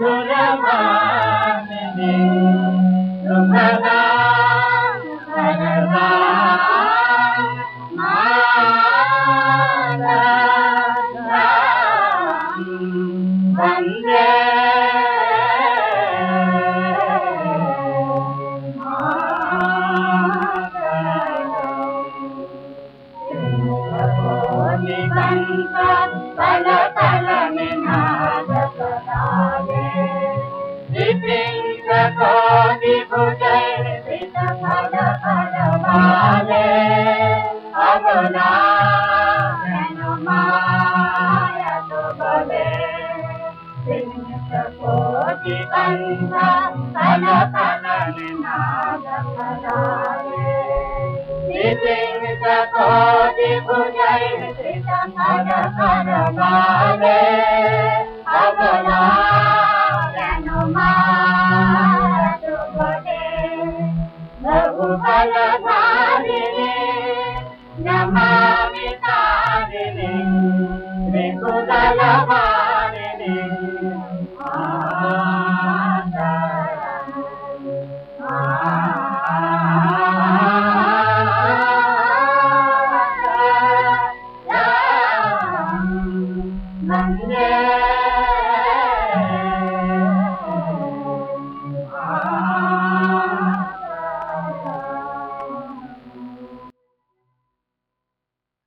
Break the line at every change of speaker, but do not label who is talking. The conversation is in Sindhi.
ورما جے دیتا خدا خدا ما لے اپنا تنو ما يا تو بے۔ سینہ تپو دی کرتا تنا تنا لینا خدا لے سینہ تپو دی کجے دیتا خدا کرنا ما माणी गान